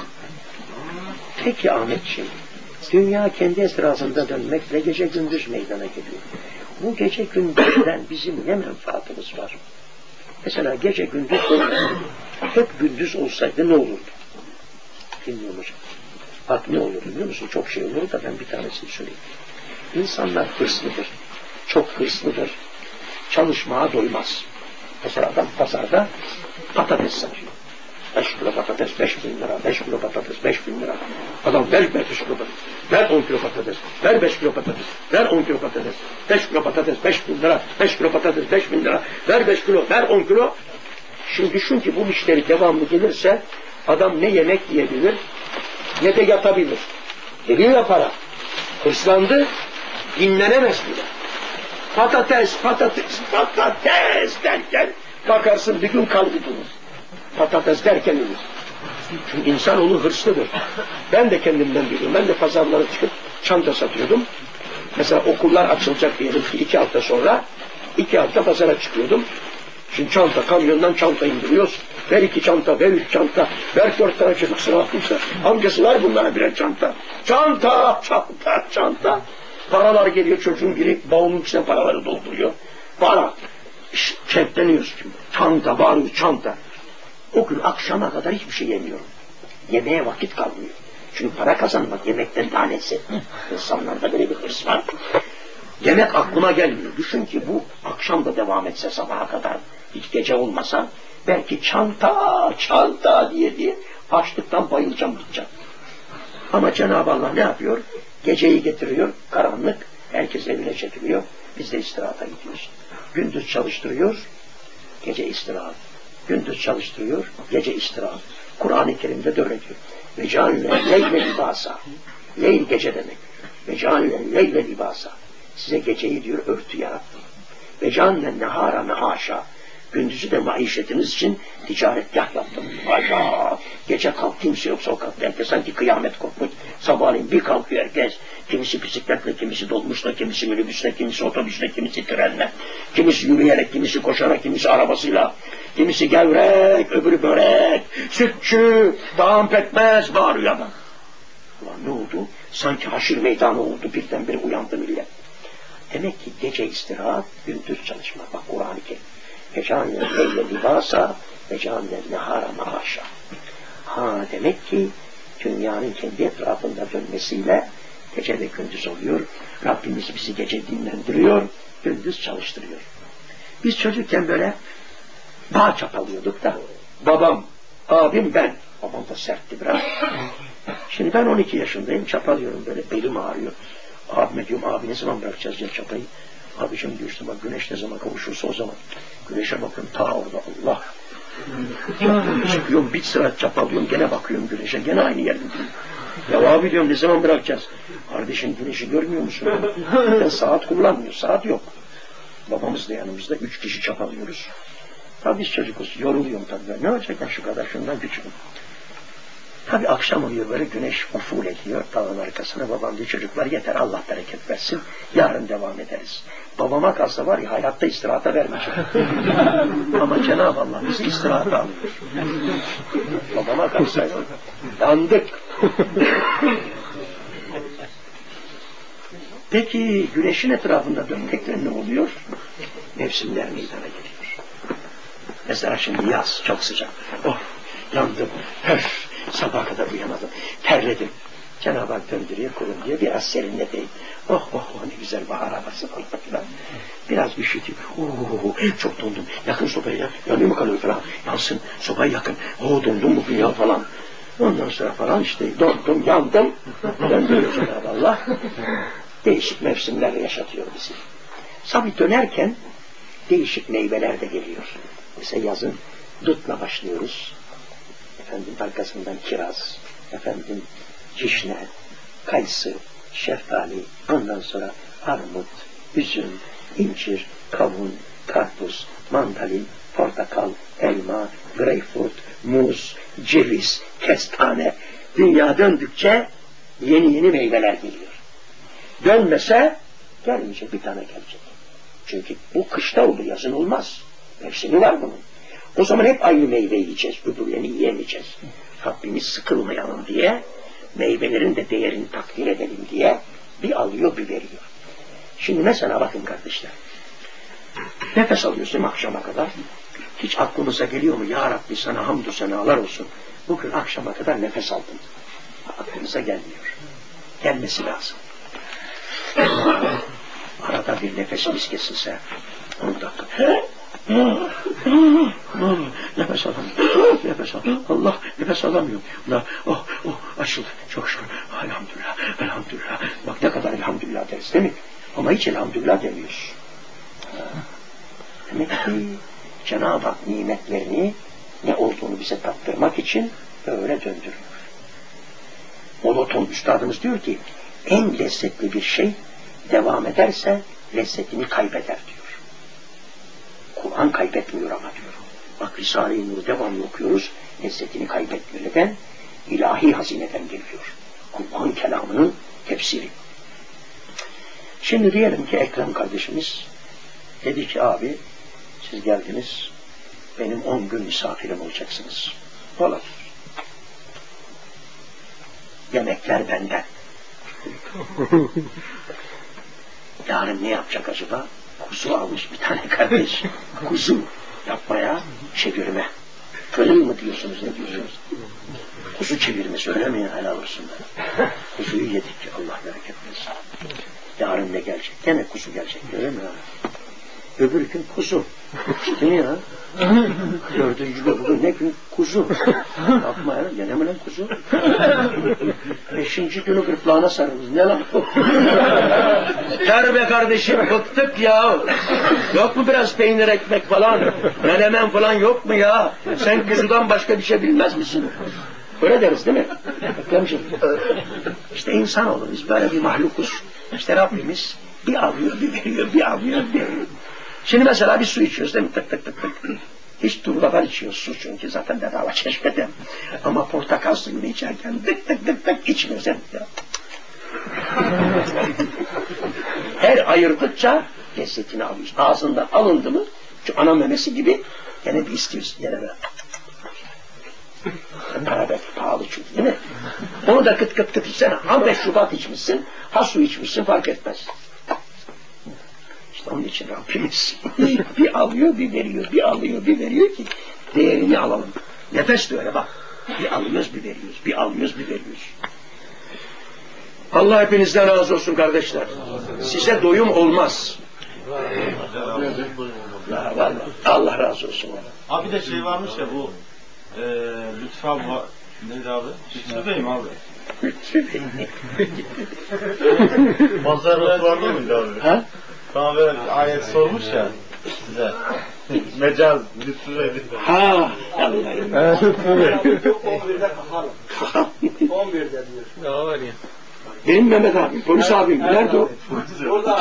Peki Ahmetciğim, dünya kendi etrafında dönmekle gece gündüz meydana geliyor. Bu gece gündüzden bizim ne menfaatımız var? Mesela gece gündüz olmasaydı, hep gündüz olsaydı ne olurdu? Bilmiyorum hocam. Bak ne olurdu biliyor musun? Çok şey olur da ben bir tanesini söyleyeyim. İnsanlar hırslıdır. Çok hırslıdır. Çalışmaya doymaz. Mesela adam pazarda patates satıyor. 5 kilo patates 5 bin lira, 5 kilo patates 5 bin lira. Adam ver 5 kilo patates, ver 10 kilo patates, ver 5 kilo patates, ver 10 kilo patates, 5 kilo patates 5 bin lira, 5 kilo patates 5 bin lira, ver 5 kilo, ver 10 kilo. Şimdi düşün ki bu müşteri devamlı gelirse adam ne yemek yiyebilir ne de yatabilir. Geliyor ya para. Hırslandı, dinlenemez bile. Patates, patates, patates derken bakarsın bir gün kalbi durur patates derken ölür. Çünkü insan onu hırslıdır. Ben de kendimden biliyorum. Ben de pazarlara çıkıp çanta satıyordum. Mesela okullar açılacak diyelim ki iki hafta sonra iki hafta pazara çıkıyordum. Şimdi çanta, kamyondan çanta indiriyoruz. Ver iki çanta, ver üç çanta, ver dört tane çocuk sıralatmışlar. Amcası var bunlara birer çanta. Çanta, çanta, çanta. Paralar geliyor çocuğun biri bavulun içine paraları dolduruyor. Para. Kentleniyoruz şimdi. Çanta, bağırıyor çanta. O gün akşama kadar hiçbir şey yemiyorum. Yemeğe vakit kalmıyor. Çünkü para kazanmak yemekten tanesi. İnsanlarda böyle bir hırs var. Yemek aklıma gelmiyor. Düşün ki bu akşam da devam etse sabaha kadar hiç gece olmasa belki çanta çanta diye diye açlıktan bayılacağım gideceğim. Ama Cenab-ı Allah ne yapıyor? Geceyi getiriyor, karanlık, herkes evine çekiliyor. Biz de istirahata gidiyoruz. Gündüz çalıştırıyor, gece istirahat. Gündüz çalıştırıyor, gece istirahat. Kur'an-ı Kerim'de de öyle diyor. Ve canle leyle libasa. Leyl gece demek. Ve canle leyle libasa. Size geceyi diyor örtü yarattım. Ve canle nehara mehaşa. Gündüzü de maişetiniz için ticaretgah yaptım. Hayda! Gece kalk kimse yok sokakta. Herkes sanki kıyamet kopmuş. Sabahleyin bir kalkıyor herkes. Kimisi bisikletle, kimisi dolmuşla, kimisi minibüsle, kimisi otobüsle, kimisi trenle. Kimisi yürüyerek, kimisi koşarak, kimisi arabasıyla. Kimisi gevrek, öbürü börek, sütçü, dağın pekmez bağırıyor adam. Ulan ne oldu? Sanki haşir meydanı oldu. Birdenbire uyandı millet. Demek ki gece istirahat, gündüz çalışma. Bak Kur'an-ı Kerim. Eca'nel leyle libasa, eca'nel nehara maaşa. Ha demek ki dünyanın kendi etrafında dönmesiyle gece ve gündüz oluyor. Rabbimiz bizi gece dinlendiriyor, gündüz çalıştırıyor. Biz çocukken böyle bağ çapalıyorduk da babam, abim ben. Babam da sertti biraz. Şimdi ben 12 yaşındayım, çapalıyorum böyle, belim ağrıyor. Abime diyorum, abi ne zaman bırakacağız ya çapayı? Abicim diyor işte bak güneş ne zaman kavuşursa o zaman. Güneşe bakıyorum ta orada Allah. Çıkıyorum bir sıra çapalıyorum gene bakıyorum güneşe gene aynı yerdeyim. Ya abi diyorum ne zaman bırakacağız? Kardeşim güneşi görmüyor musun? Saat kullanmıyor saat yok. Babamız da yanımızda üç kişi çapalıyoruz. Tabii biz çocukuz yoruluyorum tabii. Ne olacak şu kadar şundan küçüğüm. Tabi akşam oluyor böyle güneş uful ediyor dağın arkasına. Babam diyor çocuklar yeter Allah bereket versin. Yarın devam ederiz. Babama kalsa var ya hayatta istirahata vermeyecek. Ama Cenab-ı Allah bizi istirahata alıyor. Babama kalsa yandık. Peki güneşin etrafında dönmekle ne oluyor? Mevsimler meydana geliyor. Mesela şimdi yaz çok sıcak. Oh yandım. Höf Sabaha kadar uyamadım. Terledim. Cenab-ı Hak döndürüyor kulum diyor. Biraz serinleteyim. Oh oh oh ne güzel bahar havası falan filan. Biraz üşüteyim. Oo, çok dondum. Yakın sobayı ya. Yanıyor mu kalıyor falan. Yansın. Sobayı yakın. Oo dondum bugün ya falan. Ondan sonra falan işte dondum, yandım. Döndürüyor Cenab-ı Allah. Değişik mevsimler yaşatıyor bizi. Tabi dönerken değişik meyveler de geliyor. Mesela yazın dutla başlıyoruz. Efendim arkasından kiraz, efendim cişne, kayısı, şeftali, ondan sonra armut, üzüm, incir, kavun, karpuz, mandalin, portakal, elma, greyfurt, muz, ceviz, kestane. Dünya döndükçe yeni yeni meyveler geliyor. Dönmese gelmeyecek bir tane gelecek. Çünkü bu kışta olur, yazın olmaz. Mevsimi var bunun. O zaman hep aynı meyve yiyeceğiz, öbürlerini yiyemeyeceğiz. Rabbimiz sıkılmayalım diye, meyvelerin de değerini takdir edelim diye bir alıyor bir veriyor. Şimdi mesela bakın kardeşler, nefes alıyorsun akşama kadar, hiç aklımıza geliyor mu? Ya Rabbi sana hamdü senalar olsun. Bugün akşama kadar nefes aldım. Aklımıza gelmiyor. Gelmesi lazım. Arada bir nefesimiz kesilse 10 dakika. Nefes alamıyorum. Nefes al. Allah nefes alamıyorum. Allah, oh, oh, açıldı. Çok şükür. Elhamdülillah. Elhamdülillah. Bak ne kadar elhamdülillah deriz değil mi? Ama hiç elhamdülillah demiyoruz. Demek ki Cenab-ı Hak nimetlerini ne olduğunu bize tattırmak için böyle döndürüyor. Monoton üstadımız diyor ki en lezzetli bir şey devam ederse lezzetini kaybeder diyor. Kur'an kaybetmiyor ama diyor. Bak Risale-i Nur'u devamlı okuyoruz. Lezzetini kaybetmiyor. Neden? İlahi hazineden geliyor. Kur'an kelamının tefsiri. Şimdi diyelim ki Ekrem kardeşimiz dedi ki abi siz geldiniz benim on gün misafirim olacaksınız. Olur. Yemekler benden. Yarın ne yapacak acaba? Kuzu almış bir tane kardeş. Kuzu yapmaya çevirme. Köle mi diyorsunuz ne diyorsunuz? Kuzu çevirmesi ya helal olsun. Kuzuyu yedik Allah bereket versin. Yarın ne gelecek? Gene kuzu gelecek mi ya? Öbür gün kuzu. Değil mi ya? Dördüncü gün bugün ne gün? Kuzu. Yapma ya. Gene mi lan kuzu? Beşinci günü gırtlağına sarılırız. Ne lan bu? Ter be kardeşim bıktık ya. Yok mu biraz peynir ekmek falan? Menemen falan yok mu ya? Sen kuzudan başka bir şey bilmez misin? Öyle deriz değil mi? Ekremciğim. İşte insanoğlu biz böyle bir mahlukuz. İşte Rabbimiz bir alıyor bir veriyor, bir alıyor bir veriyor. Şimdi mesela bir su içiyoruz değil mi? Tık tık tık tık. Hiç durmadan içiyoruz su çünkü zaten bedava çeşmede. Ama portakal suyunu içerken tık tık tık tık içmiyoruz değil mi? Her ayırdıkça lezzetini alıyoruz. Ağzından alındı mı şu ana memesi gibi gene bir istiyorsun. Gene böyle. Beraber pahalı çünkü değil mi? Onu da kıt kıt kıt içsene. Ha meşrubat içmişsin, ha su içmişsin fark etmez. İşte onun için Rabbimiz bir alıyor bir veriyor, bir alıyor bir veriyor ki değerini alalım. Nefes de öyle bak. Bir alıyoruz bir veriyoruz, bir alıyoruz bir veriyoruz. Allah hepinizden razı olsun kardeşler. Size doyum olmaz. Ya vallahi Allah razı olsun. Abi bir de şey varmış ya bu e, Lütfü abi. Neydi abi? Lütfü Bey mi abi? Lütfü Bey. Vardı mıydı abi? Ha? Bana böyle ayet sormuş ya size. Mecaz Lütfü Bey. Ha, Allah'ım. Evet, Lütfü 11'de kapalı. 11'de diyor. Ya var ya. Benim Mehmet abim, polis abim. Nerede o? Orada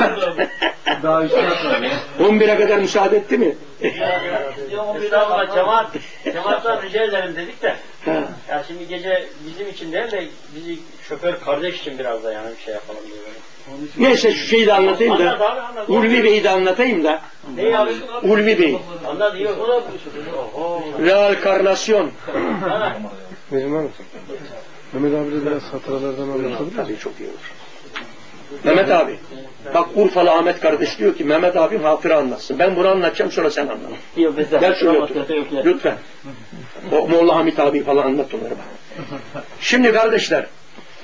Daha üstüne var ya. 11'e kadar müsaade etti mi? Estağfurullah cemaat, cemaattan rica ederim dedik de. Ha. Ya şimdi gece bizim için değil de bizi şoför kardeş için biraz da yani bir şey yapalım diye. Neyse şu şeyi de anlatayım Anlat da. abi anlat. Ulvi Bey'i de anlatayım da. Abi? Ulvi Bey. Anlat iyi. Reenkarnasyon. Necmi Hanım. Mehmet abi de biraz hatıralardan anlatabilir? Tabii çok iyi olur. Mehmet abi. Bak Urfalı Ahmet kardeş diyor ki Mehmet abim hatıra anlatsın. Ben bunu anlatacağım sonra sen anlat. Yok bizde. Gel şuraya Yok, otur. Lütfen. O Molla Hamit abi falan anlat onları bana. Şimdi kardeşler,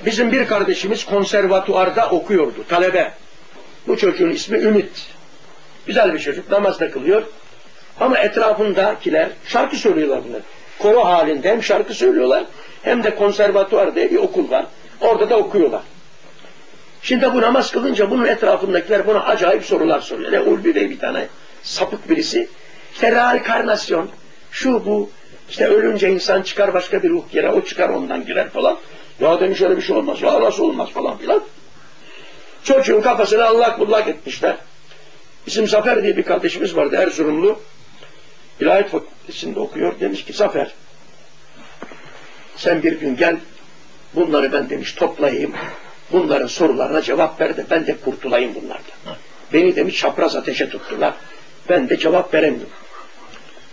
bizim bir kardeşimiz konservatuarda okuyordu, talebe. Bu çocuğun ismi Ümit. Güzel bir çocuk, namaz da kılıyor. Ama etrafındakiler şarkı söylüyorlar bunlar. Koro halinde hem şarkı söylüyorlar hem de konservatuar diye bir okul var. Orada da okuyorlar. Şimdi bu namaz kılınca bunun etrafındakiler buna acayip sorular soruyor. Ne Ulvi Bey bir tane sapık birisi. İşte reenkarnasyon, şu bu, işte ölünce insan çıkar başka bir ruh girer, o çıkar ondan girer falan. Ya demiş öyle bir şey olmaz, ya nasıl olmaz falan filan. Çocuğun kafasını allak bullak etmişler. Bizim Zafer diye bir kardeşimiz vardı Erzurumlu. İlahiyat Fakültesi'nde okuyor. Demiş ki Zafer sen bir gün gel bunları ben demiş toplayayım. Bunların sorularına cevap ver de ben de kurtulayım bunlardan. Beni demiş çapraz ateşe tuttular. Ben de cevap veremiyorum.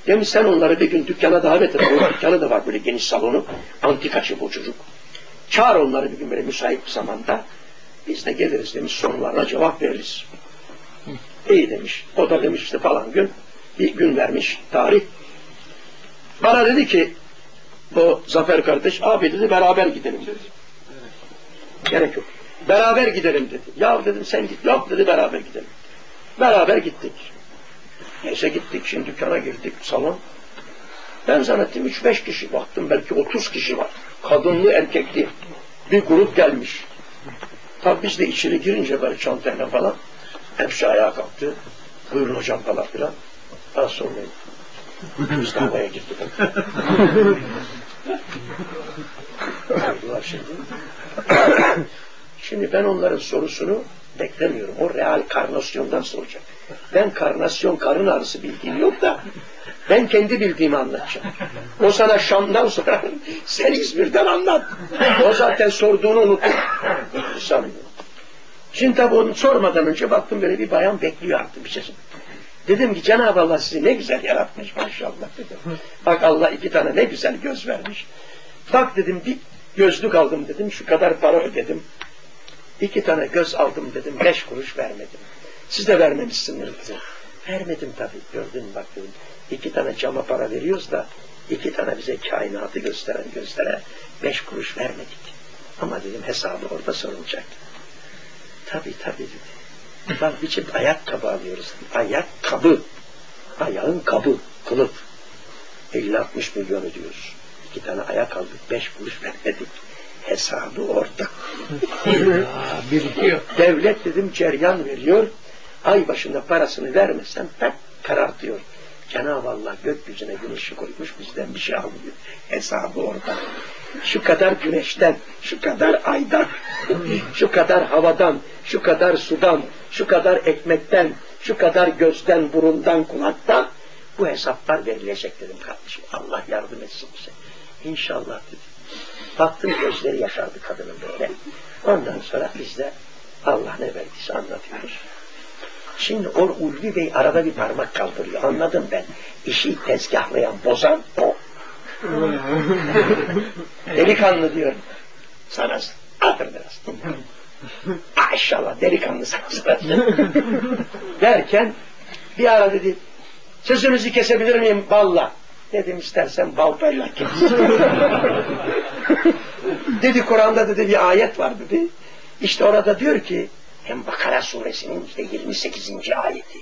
Demiş sen onları bir gün dükkana davet et. O dükkanı da var böyle geniş salonu. Antikacı bu çocuk. Çağır onları bir gün böyle müsait bir zamanda. Biz de geliriz demiş sorularına cevap veririz. İyi demiş. O da demiş işte falan gün. Bir gün vermiş tarih. Bana dedi ki o Zafer kardeş abi dedi beraber gidelim dedi. Gerek yok. Beraber gidelim dedi. Ya dedim sen git. Yok dedi beraber gidelim. Beraber gittik. Neyse gittik şimdi dükkana girdik salon. Ben zannettim 3-5 kişi baktım belki 30 kişi var. Kadınlı erkekli bir grup gelmiş. Tabi biz de içeri girince böyle çantayla falan hepsi ayağa kalktı. Buyurun hocam falan filan. Az sonra biz de havaya. Sordular şimdi. Şimdi ben onların sorusunu beklemiyorum. O real karnasyondan soracak. Ben karnasyon, karın ağrısı bildiğim yok da ben kendi bildiğimi anlatacağım. O sana Şam'dan sorar, sen İzmir'den anlat. O zaten sorduğunu unutur. Sanmıyorum. Şimdi tabi onu sormadan önce baktım böyle bir bayan bekliyor artık bir şey. Dedim ki Cenab-ı Allah sizi ne güzel yaratmış maşallah dedim. Bak Allah iki tane ne güzel göz vermiş. Bak dedim bir gözlük aldım dedim şu kadar para ödedim. İki tane göz aldım dedim beş kuruş vermedim. Siz de vermemişsiniz dedim. Vermedim tabii gördün bak dedim. İki tane cama para veriyoruz da iki tane bize kainatı gösteren gözlere beş kuruş vermedik. Ama dedim hesabı orada sorulacak. Tabii tabii dedi. Bak biçim ayakkabı alıyoruz. Ayakkabı. Ayağın kabı, kılıf. 50-60 milyon ödüyoruz. İki tane ayak aldık, beş kuruş vermedik. Hesabı orada. Birikiyor. Devlet dedim ceryan veriyor. Ay başında parasını vermesem tak karartıyor. Cenab-ı Allah gökyüzüne güneşi koymuş bizden bir şey almıyor. Hesabı orada. Şu kadar güneşten, şu kadar aydan, şu kadar havadan, şu kadar sudan, şu kadar ekmekten, şu kadar gözden, burundan, kulaktan bu hesaplar verilecek dedim kardeşim. Allah yardım etsin bize. İnşallah dedim. Baktım gözleri yaşardı kadının böyle. Ondan sonra biz de Allah ne verdiyse anlatıyoruz. Şimdi or Ulvi Bey arada bir parmak kaldırıyor. Anladım ben. İşi tezgahlayan, bozan o. Delikanlı diyor. Sana atır biraz. Maşallah delikanlı sana Derken bir ara dedi sözünüzü kesebilir miyim balla? Dedim istersen baltayla kes. dedi Kur'an'da dedi bir ayet var dedi. İşte orada diyor ki hem Bakara suresinin işte 28. ayeti.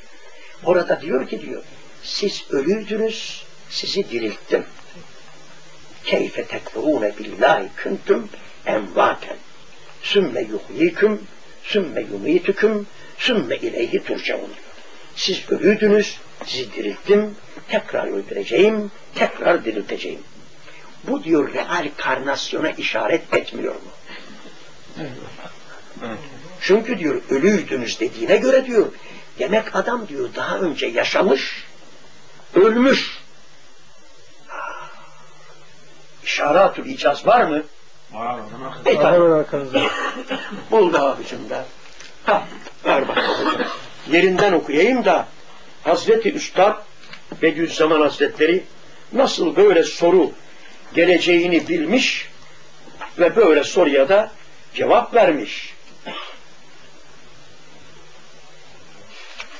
Orada diyor ki diyor siz ölüydünüz sizi dirilttim. Keyfe tekfurune billahi kuntum emvaten. Sümme yuhyiküm, sümme yumitüküm, sümme ileyhi turcaun. Siz ölüydünüz, sizi dirilttim, tekrar öldüreceğim, tekrar dirilteceğim. Bu diyor real karnasyona işaret etmiyor mu? Çünkü diyor ölüydünüz dediğine göre diyor demek adam diyor daha önce yaşamış, ölmüş. Ah, İşaratül icaz var mı? Var E Hemen tabi. arkanızda. Buldu abicim de. Ha, ver bakalım. Yerinden okuyayım da Hazreti Üstad Bediüzzaman Hazretleri nasıl böyle soru geleceğini bilmiş ve böyle soruya da cevap vermiş.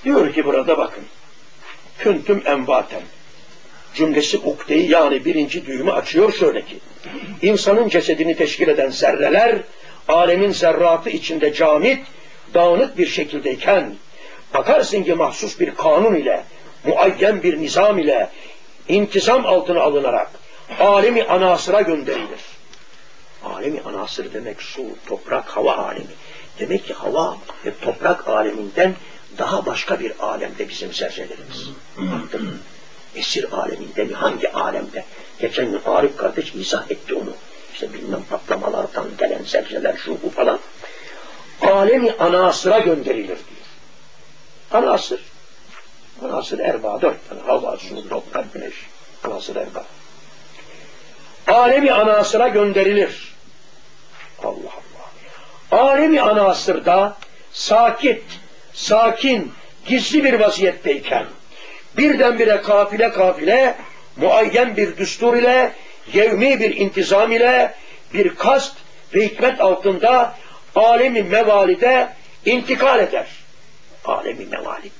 Diyor ki burada bakın. Küntüm envaten. Cümlesi ukdeyi yani birinci düğümü açıyor şöyle ki. İnsanın cesedini teşkil eden zerreler, alemin zerratı içinde camit, dağınık bir şekildeyken, bakarsın ki mahsus bir kanun ile, muayyen bir nizam ile, intizam altına alınarak, alemi anasıra gönderilir. Alemi anasır demek su, toprak, hava alemi. Demek ki hava ve toprak aleminden daha başka bir alemde bizim zerrelerimiz. Baktım. Esir aleminde mi? Hangi alemde? Geçen gün Arif kardeş izah etti onu. İşte bilmem patlamalardan gelen zerreler şu bu falan. Alemi anasıra gönderilir diyor. Anasır. Anasır erba dört tane. Hava, su, toprak, güneş. Anasır erba. Alemi anasıra gönderilir. Allah Allah. Alemi anasırda sakit, sakin, gizli bir vaziyetteyken birdenbire kafile kafile muayyen bir düstur ile yevmi bir intizam ile bir kast ve hikmet altında alemi mevalide intikal eder. Alemi mevalid.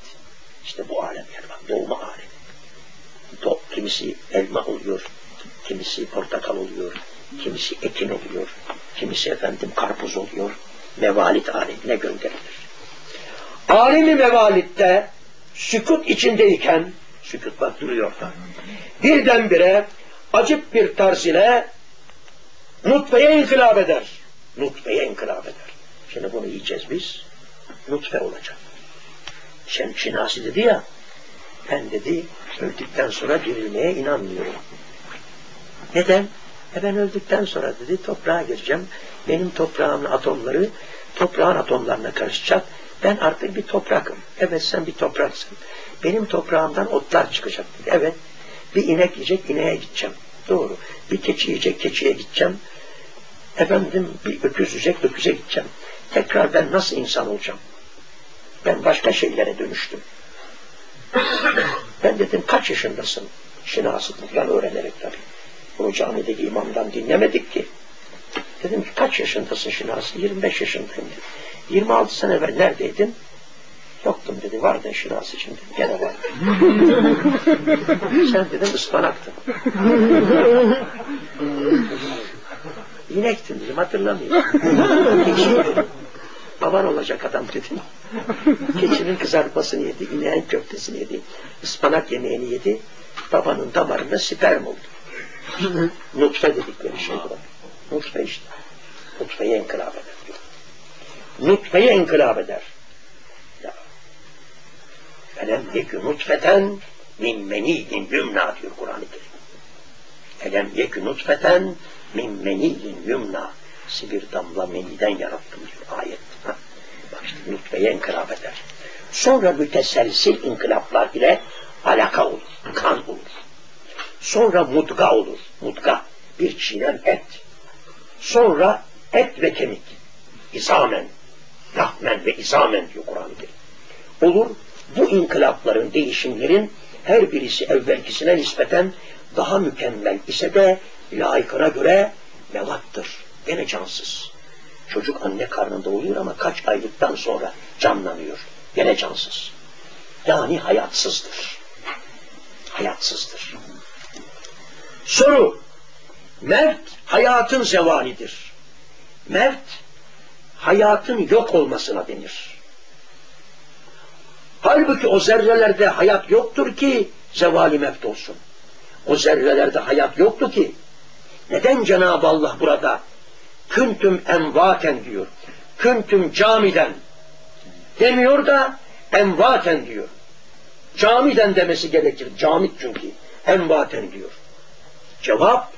İşte bu alemler bak doğma alemi. Do, kimisi elma oluyor, kimisi portakal oluyor, kimisi ekin oluyor, kimisi efendim karpuz oluyor. Mevalit alemine gönderilir. Alemi mevalitte sükut içindeyken, sükut bak duruyor da, birdenbire acip bir tarz ile nutfeye inkılap eder. Nutfeye inkılap eder. Şimdi bunu yiyeceğiz biz. Nutfe olacak. Şen, Şinasi dedi ya, ben dedi öldükten sonra dirilmeye inanmıyorum. Neden? E ben öldükten sonra dedi toprağa gireceğim. Benim toprağımın atomları toprağın atomlarına karışacak. Ben artık bir toprakım. Evet sen bir topraksın. Benim toprağımdan otlar çıkacak. Evet. Bir inek yiyecek ineğe gideceğim. Doğru. Bir keçi yiyecek keçiye gideceğim. Efendim bir öküz yiyecek öküze gideceğim. Tekrar ben nasıl insan olacağım? Ben başka şeylere dönüştüm. ben dedim kaç yaşındasın? Şinasını falan öğrenerek tabii. Bunu camideki imamdan dinlemedik ki. Dedim ki kaç yaşındasın Şinasi? 25 yaşındayım dedi. 26 sene evvel neredeydin? Yoktum dedi. Vardın için dedi. Gene var. Sen dedim ıspanaktın. İnektin dedim hatırlamıyorum. Baban olacak adam dedim. Keçinin kızartmasını yedi, ineğin köftesini yedi, ıspanak yemeğini yedi. Babanın damarında sperm oldu. Nutfe dedikleri şey bu. Nutfe işte. Nutfeye inkılap eder diyor. Nutfeye inkılap eder. Elem yekü nutfeten min meniyyin yumna diyor Kur'an-ı Kerim. Elem yekü nutfeten min meniyyin yumna. Bir damla meniden yarattım diyor ayet. Bak işte nutfeye inkılap eder. Sonra müteselsil inkılaplar ile alaka olur, kan olur. Sonra mutga olur, mutga. Bir çiğnen et. Sonra et ve kemik. İzamen, lahmen ve izamen diyor Kur'an-ı Kerim. Olur, bu inkılapların, değişimlerin her birisi evvelkisine nispeten daha mükemmel ise de layıkına göre mevattır. Gene cansız. Çocuk anne karnında oluyor ama kaç aylıktan sonra canlanıyor. Gene cansız. Yani hayatsızdır. Hayatsızdır. Soru. Mert hayatın zevalidir. Mert hayatın yok olmasına denir. Halbuki o zerrelerde hayat yoktur ki zevali mert olsun. O zerrelerde hayat yoktu ki. Neden Cenab-ı Allah burada küntüm envaten diyor. Küntüm camiden demiyor da envaten diyor. Camiden demesi gerekir. Camit çünkü. Envaten diyor. Cevap,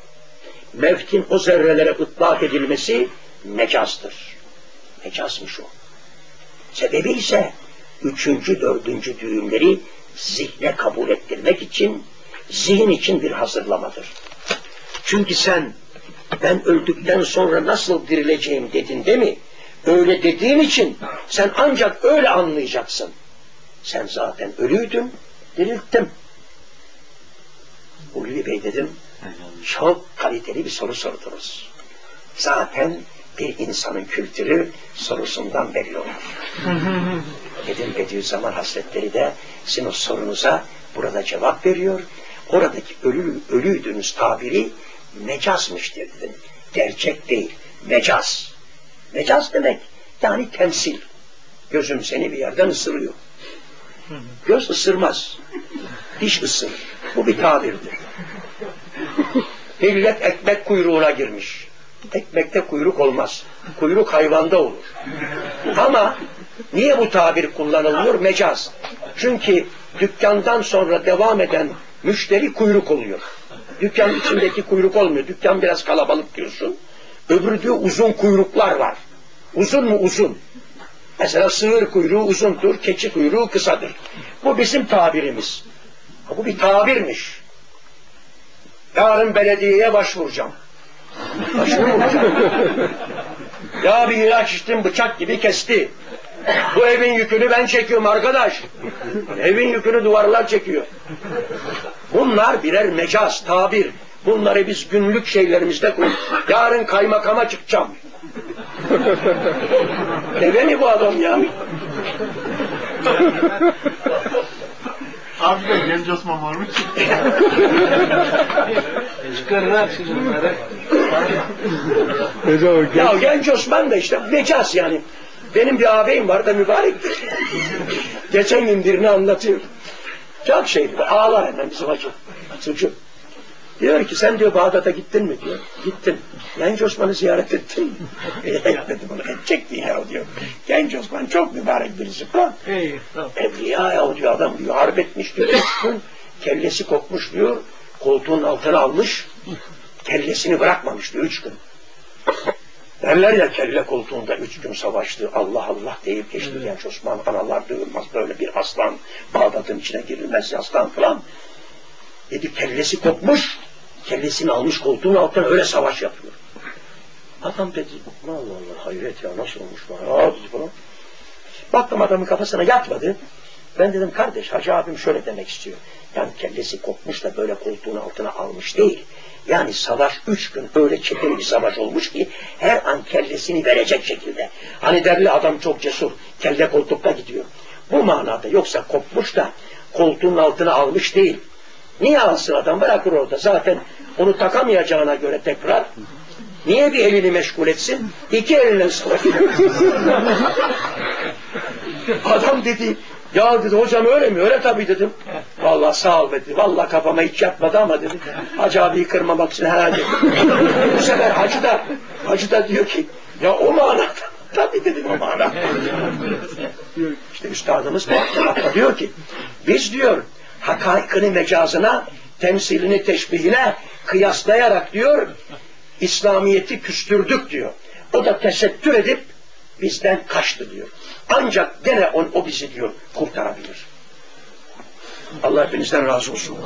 mevtin o zerrelere ıtlak edilmesi mecazdır. Mecazmış o. Sebebi ise üçüncü, dördüncü düğümleri zihne kabul ettirmek için, zihin için bir hazırlamadır. Çünkü sen ben öldükten sonra nasıl dirileceğim dedin değil mi? Öyle dediğin için sen ancak öyle anlayacaksın. Sen zaten ölüydün, dirilttim. Ulvi Bey dedim, çok kaliteli bir soru sordunuz. Zaten bir insanın kültürü sorusundan belli olur. dedim Bediüzzaman Hazretleri de sizin o sorunuza burada cevap veriyor. Oradaki ölü, ölüydünüz tabiri mecazmış dedim. Gerçek değil, mecaz. Mecaz demek yani temsil. Gözüm seni bir yerden ısırıyor. Göz ısırmaz. Diş ısırır. Bu bir tabirdir. Millet ekmek kuyruğuna girmiş. Ekmekte kuyruk olmaz. Kuyruk hayvanda olur. Ama niye bu tabir kullanılıyor? Mecaz. Çünkü dükkandan sonra devam eden müşteri kuyruk oluyor. Dükkan içindeki kuyruk olmuyor. Dükkan biraz kalabalık diyorsun. Öbürü diyor uzun kuyruklar var. Uzun mu uzun? Mesela sığır kuyruğu uzundur, keçi kuyruğu kısadır. Bu bizim tabirimiz. Bu bir tabirmiş. Yarın belediyeye başvuracağım. Ya bir ilaç içtim bıçak gibi kesti. Bu evin yükünü ben çekiyorum arkadaş. Evin yükünü duvarlar çekiyor. Bunlar birer mecaz, tabir. Bunları biz günlük şeylerimizde koy. Yarın kaymakama çıkacağım. Deve mi bu adam ya? Abi de genç Osman varmış. Çıkarırlar şimdi bunları. O Ya genç, genç Osman da işte mecaz yani. Benim bir ağabeyim var da mübarek. Geçen gün birini anlatıyor. Çok şeydi. Ağlar hemen bizim hacı. Çocuk. Diyor ki sen diyor Bağdat'a gittin mi diyor. Gittim. Genç Osman'ı ziyaret ettin mi? Etmedim onu. Edecektin ya diyor. Genç Osman çok mübarek birisi falan. Evliya ya diyor adam diyor. Harp etmiş diyor. Kellesi kopmuş diyor. Koltuğun altına almış. Kellesini bırakmamış diyor. Üç gün. Derler ya kelle koltuğunda üç gün savaştı. Allah Allah deyip geçti genç Osman. Analar duyulmaz böyle bir aslan. Bağdat'ın içine girilmez aslan falan. Dedi kellesi kopmuş. Kellesini almış koltuğun altına öyle savaş yapıyor. Adam dedi Allah Allah hayret ya nasıl olmuş bana ya dedi falan. Baktım adamın kafasına yatmadı. Ben dedim kardeş hacı abim şöyle demek istiyor. Yani kellesi kopmuş da böyle koltuğun altına almış değil. Yani savaş üç gün öyle çetin bir savaş olmuş ki her an kellesini verecek şekilde. Hani derli adam çok cesur. Kelle koltukta gidiyor. Bu manada yoksa kopmuş da koltuğun altına almış değil. Niye alsın adam bırakır orada zaten onu takamayacağına göre tekrar Niye bir elini meşgul etsin? İki eline savaşıyor. Adam dedi, ya dedi hocam öyle mi? Öyle tabii dedim. Vallahi sağ ol dedi. Vallahi kafama hiç yatmadı ama dedi. Hacı abiyi kırmamak için herhalde. Bu sefer hacı da, hacı da diyor ki, ya o manada. Tabii dedim o manada. işte üstadımız diyor ki, biz diyor, hakaikini mecazına, temsilini teşbihine kıyaslayarak diyor, İslamiyet'i küstürdük diyor. O da tesettür edip bizden kaçtı diyor. Ancak gene on, o bizi diyor kurtarabilir. Allah hepinizden razı olsun.